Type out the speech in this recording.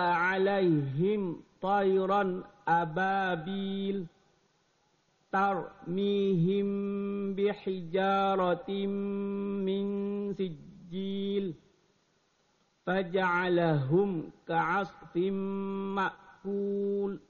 عليهم طيرا أبابيل ترميهم بحجارة من سجيل فجعلهم كعصف مأكول